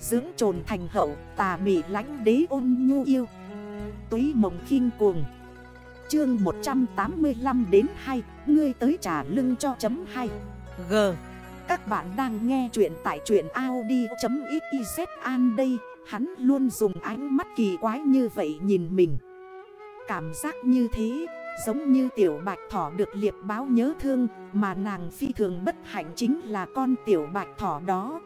Dưỡng trồn thành hậu, tà mị lánh đế ôn nhu yêu. Túy mộng khinh cuồng. Chương 185 đến 2 Ngươi tới trả lưng cho chấm 2 G. Các bạn đang nghe chuyện tại chuyện Audi.xyz an đây, Hắn luôn dùng ánh mắt kỳ quái như vậy nhìn mình. Cảm giác như thế, Giống như tiểu bạch thỏ được liệp báo nhớ thương, Mà nàng phi thường bất hạnh chính là con tiểu bạch thỏ đó.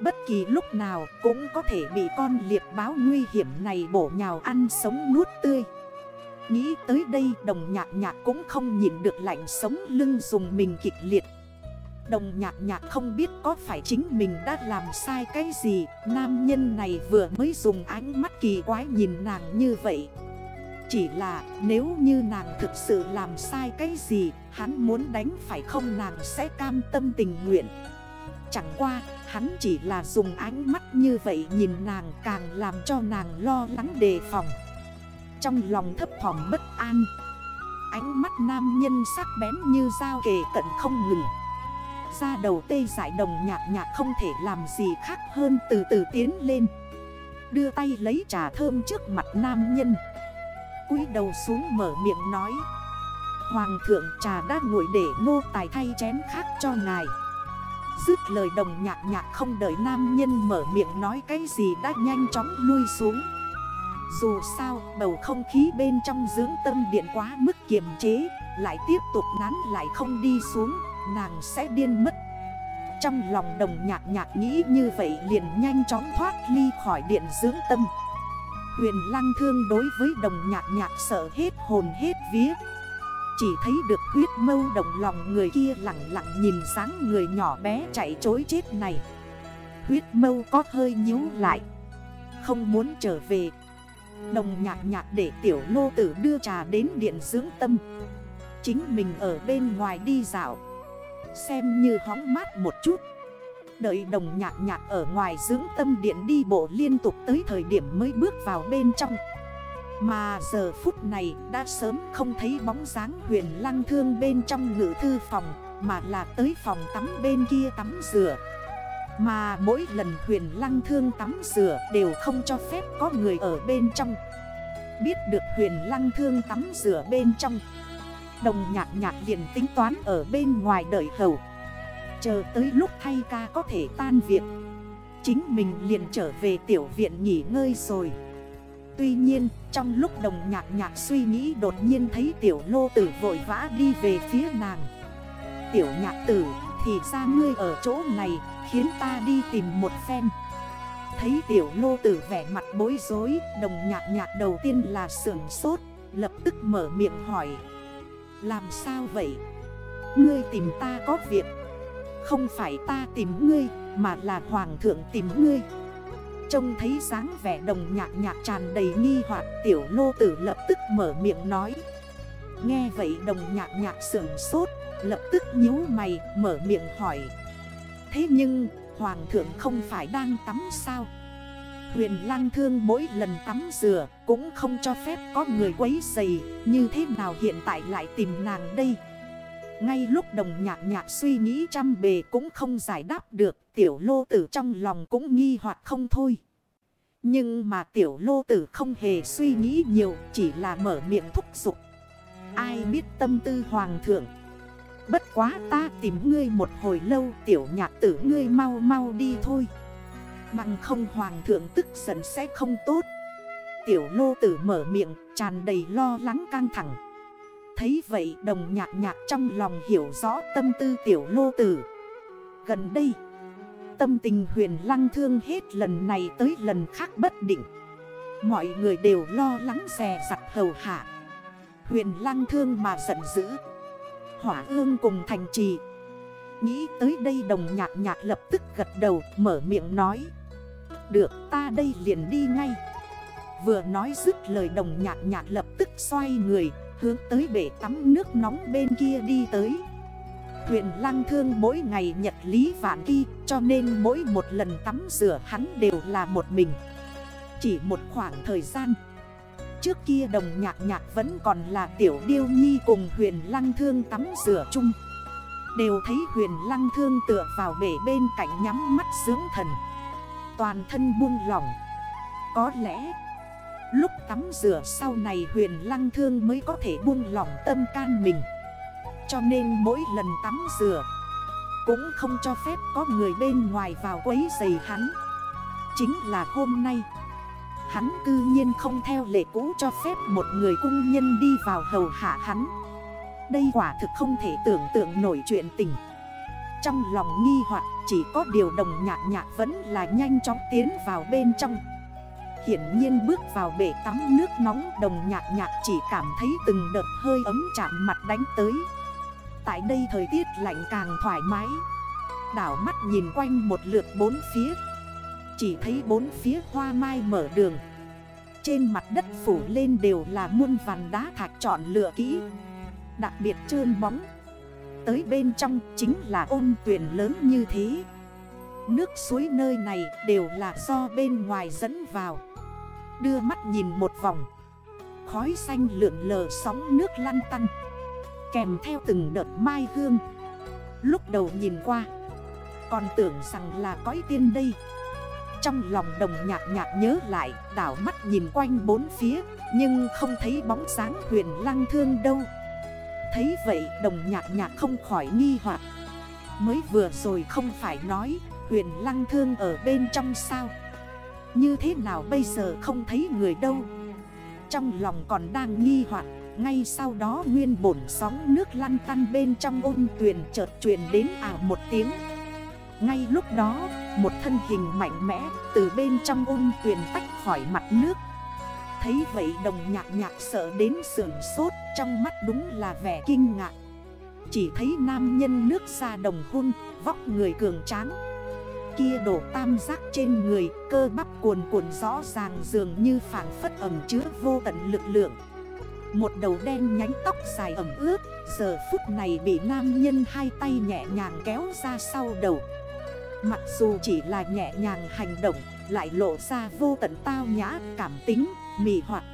Bất kỳ lúc nào cũng có thể bị con liệp báo nguy hiểm này bổ nhào ăn sống nuốt tươi. Nghĩ tới đây, đồng nhạc nhạc cũng không nhìn được lạnh sống lưng dùng mình kịch liệt. Đồng nhạc nhạc không biết có phải chính mình đã làm sai cái gì, Nam nhân này vừa mới dùng ánh mắt kỳ quái nhìn nàng như vậy. Chỉ là nếu như nàng thực sự làm sai cái gì, Hắn muốn đánh phải không nàng sẽ cam tâm tình nguyện. Chẳng qua, hắn chỉ là dùng ánh mắt như vậy nhìn nàng càng làm cho nàng lo lắng đề phòng. Trong lòng thấp thỏm bất an, Ánh mắt nam nhân sắc bén như dao kề cận không ngừng. Ra đầu tê giải đồng nhạc nhạc không thể làm gì khác hơn từ từ tiến lên. Đưa tay lấy trà thơm trước mặt nam nhân. Cúi đầu xuống mở miệng nói, Hoàng thượng, trà đã nguội để nô tài thay chén khác cho ngài. Dứt lời đồng nhạc nhạc không đợi nam nhân mở miệng nói cái gì đã nhanh chóng lui xuống. Dù sao, bầu không khí bên trong dưỡng tâm điện quá mức kiềm chế, Lại tiếp tục nán lại không đi xuống, Nàng sẽ điên mất. Trong lòng đồng nhạc nhạc nghĩ như vậy liền nhanh chóng thoát ly khỏi điện dưỡng tâm. Huyền lăng thương đối với đồng nhạc nhạc sợ hết hồn hết vía chỉ thấy được huyết mâu động lòng người kia lặng lặng nhìn sáng người nhỏ bé chạy chối chết này. Huyết mâu có hơi nhíu lại, Không muốn trở về. Đồng nhạc nhạc để tiểu lô tử đưa trà đến điện dưỡng tâm. Chính mình ở bên ngoài đi dạo, Xem như hóng mát một chút. Đợi đồng nhạc nhạc ở ngoài dưỡng tâm điện đi bộ liên tục tới thời điểm mới bước vào bên trong mà giờ phút này đã sớm không thấy bóng dáng huyền lăng thương bên trong ngữ thư phòng, Mà là tới phòng tắm bên kia tắm rửa. Mà mỗi lần huyền lăng thương tắm rửa đều không cho phép có người ở bên trong. Biết được huyền lăng thương tắm rửa bên trong, Đồng nhạc nhạc liền tính toán ở bên ngoài đợi hầu. Chờ tới lúc thay ca có thể tan việc, Chính mình liền trở về tiểu viện nghỉ ngơi rồi. Tuy nhiên, trong lúc đồng nhạc nhạc suy nghĩ đột nhiên thấy tiểu lô tử vội vã đi về phía nàng. Tiểu nhạc tử, thì ra ngươi ở chỗ này, khiến ta đi tìm một phen. Thấy tiểu lô tử vẻ mặt bối rối, đồng nhạc nhạc đầu tiên là sưởng sốt, lập tức mở miệng hỏi. Làm sao vậy? Ngươi tìm ta có việc. Không phải ta tìm ngươi, mà là hoàng thượng tìm ngươi. Trông thấy dáng vẻ đồng nhạc nhạc tràn đầy nghi hoặc, tiểu lô tử lập tức mở miệng nói. Nghe vậy đồng nhạc nhạc sưởng sốt, Lập tức nhíu mày, mở miệng hỏi. Thế nhưng, hoàng thượng không phải đang tắm sao? Huyền lang thương mỗi lần tắm rửa Cũng không cho phép có người quấy dày Như thế nào hiện tại lại tìm nàng đây? Ngay lúc đồng nhạc nhạc suy nghĩ trăm bề cũng không giải đáp được, Tiểu lô tử trong lòng cũng nghi hoặc không thôi. Nhưng mà tiểu lô tử không hề suy nghĩ nhiều, Chỉ là mở miệng thúc giục. Ai biết tâm tư hoàng thượng? Bất quá ta tìm ngươi một hồi lâu, Tiểu nhạc tử ngươi mau mau đi thôi. Bằng không hoàng thượng tức giận sẽ không tốt. Tiểu lô tử mở miệng, tràn đầy lo lắng căng thẳng. Thấy vậy, đồng nhạc nhạc trong lòng hiểu rõ tâm tư tiểu lô tử. Gần đây Tâm tình huyền lăng thương hết lần này tới lần khác bất định. Mọi người đều lo lắng xè sặt hầu hạ. Huyền lăng thương mà giận dữ. Hỏa ương cùng thành trì. Nghĩ tới đây đồng nhạc nhạc lập tức gật đầu, mở miệng nói. Được, ta đây liền đi ngay. Vừa nói dứt lời đồng nhạc nhạc lập tức xoay người, Hướng tới bể tắm nước nóng bên kia đi tới. Huyền lăng thương mỗi ngày nhật lý vạn kỳ, Cho nên mỗi một lần tắm rửa hắn đều là một mình. Chỉ một khoảng thời gian. Trước kia đồng nhạc nhạc vẫn còn là tiểu điêu nhi cùng huyền lăng thương tắm rửa chung. Đều thấy huyền lăng thương tựa vào bể bên cạnh nhắm mắt dưỡng thần. Toàn thân buông lỏng. Có lẽ, Lúc tắm rửa sau này huyền lăng thương mới có thể buông lỏng tâm can mình. Cho nên mỗi lần tắm rửa, Cũng không cho phép có người bên ngoài vào quấy giày hắn. Chính là hôm nay, Hắn cư nhiên không theo lệ cũ cho phép một người cung nhân đi vào hầu hạ hắn. Đây quả thực không thể tưởng tượng nổi chuyện tình. Trong lòng nghi hoặc chỉ có điều đồng nhạc nhạc vẫn là nhanh chóng tiến vào bên trong. Hiển nhiên bước vào bể tắm nước nóng, đồng nhạc nhạc chỉ cảm thấy từng đợt hơi ấm chạm mặt đánh tới. Tại đây thời tiết lạnh càng thoải mái. Đảo mắt nhìn quanh một lượt bốn phía. Chỉ thấy bốn phía hoa mai mở đường. Trên mặt đất phủ lên đều là muôn vàn đá thạch chọn lựa kỹ. Đặc biệt trơn bóng. Tới bên trong chính là ôn tuyển lớn như thế. Nước suối nơi này đều là do bên ngoài dẫn vào. Đưa mắt nhìn một vòng. Khói xanh lượn lờ sóng nước lăn tăn. Kèm theo từng đợt mai hương. Lúc đầu nhìn qua, Còn tưởng rằng là cõi tiên đây. Trong lòng đồng nhạc nhạc nhớ lại, Đảo mắt nhìn quanh bốn phía, Nhưng không thấy bóng sáng huyền lăng thương đâu. Thấy vậy, đồng nhạc nhạc không khỏi nghi hoặc. Mới vừa rồi không phải nói, Huyền lăng thương ở bên trong sao? Như thế nào bây giờ không thấy người đâu? Trong lòng còn đang nghi hoặc. Ngay sau đó nguyên bổn sóng nước lăn tăn bên trong ôn tuyền chợt truyền đến ảo một tiếng. Ngay lúc đó, một thân hình mạnh mẽ từ bên trong ôn tuyền tách khỏi mặt nước. Thấy vậy đồng nhạc nhạc sợ đến sườn sốt, Trong mắt đúng là vẻ kinh ngạc. Chỉ thấy nam nhân nước xa đồng hôn, Vóc người cường tráng. Kia đổ tam giác trên người, Cơ bắp cuồn cuộn rõ ràng dường như phản phất ẩm chứa vô tận lực lượng. Một đầu đen nhánh tóc dài ẩm ướt, Giờ phút này bị nam nhân hai tay nhẹ nhàng kéo ra sau đầu. Mặc dù chỉ là nhẹ nhàng hành động, Lại lộ ra vô tận tao nhã, cảm tính mì hoạt